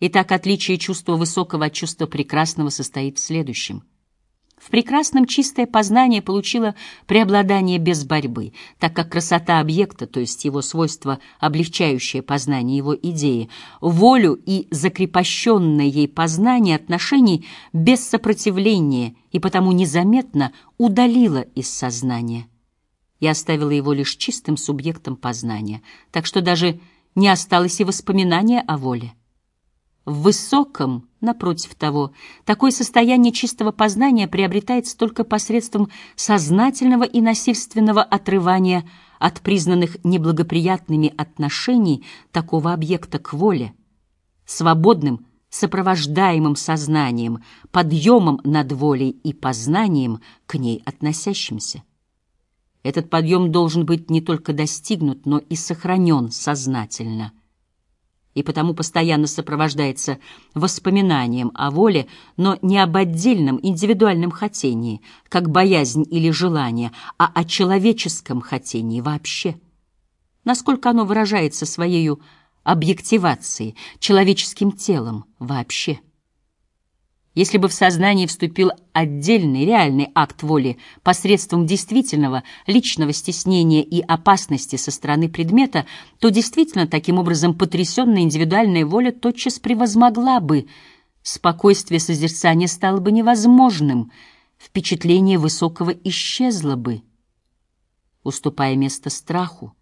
Итак, отличие чувства высокого от чувства прекрасного состоит в следующем — в прекрасном чистое познание получило преобладание без борьбы, так как красота объекта, то есть его свойство, облегчающее познание его идеи, волю и закрепощенное ей познание отношений без сопротивления и потому незаметно удалило из сознания и оставило его лишь чистым субъектом познания, так что даже не осталось и воспоминания о воле. В высоком, напротив того, такое состояние чистого познания приобретается только посредством сознательного и насильственного отрывания от признанных неблагоприятными отношений такого объекта к воле, свободным, сопровождаемым сознанием, подъемом над волей и познанием к ней относящимся. Этот подъем должен быть не только достигнут, но и сохранен сознательно – и потому постоянно сопровождается воспоминанием о воле, но не об отдельном индивидуальном хотении, как боязнь или желание, а о человеческом хотении вообще. Насколько оно выражается своей объективацией, человеческим телом вообще. Если бы в сознание вступил отдельный реальный акт воли посредством действительного личного стеснения и опасности со стороны предмета, то действительно таким образом потрясенная индивидуальная воля тотчас превозмогла бы, спокойствие созерцания стало бы невозможным, впечатление высокого исчезло бы, уступая место страху,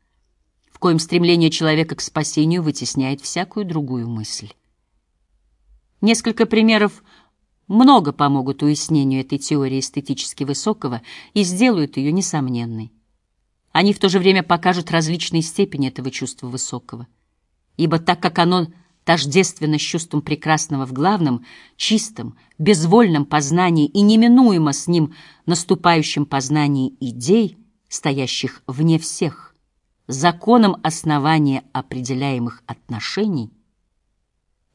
в коем стремление человека к спасению вытесняет всякую другую мысль. Несколько примеров много помогут уяснению этой теории эстетически высокого и сделают ее несомненной. Они в то же время покажут различные степени этого чувства высокого. Ибо так как оно тождественно с чувством прекрасного в главном, чистом, безвольном познании и неминуемо с ним наступающем познании идей, стоящих вне всех, законом основания определяемых отношений —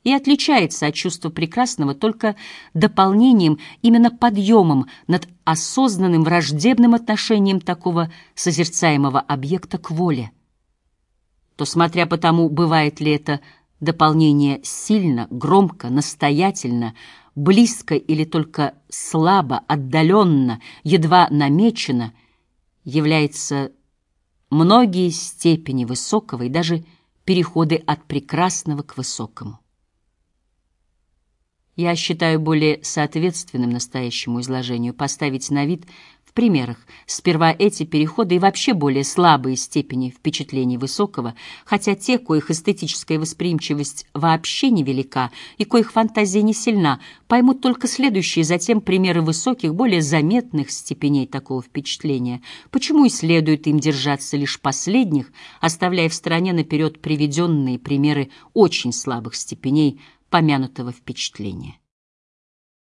и отличается от чувства прекрасного только дополнением, именно подъемом над осознанным враждебным отношением такого созерцаемого объекта к воле. То, смотря по тому, бывает ли это дополнение сильно, громко, настоятельно, близко или только слабо, отдаленно, едва намечено, является многие степени высокого и даже переходы от прекрасного к высокому. Я считаю более соответственным настоящему изложению поставить на вид в примерах сперва эти переходы и вообще более слабые степени впечатлений высокого, хотя те, коих эстетическая восприимчивость вообще невелика и коих фантазия не сильна, поймут только следующие затем примеры высоких, более заметных степеней такого впечатления, почему и следует им держаться лишь последних, оставляя в стороне наперед приведенные примеры очень слабых степеней – помянутого впечатления.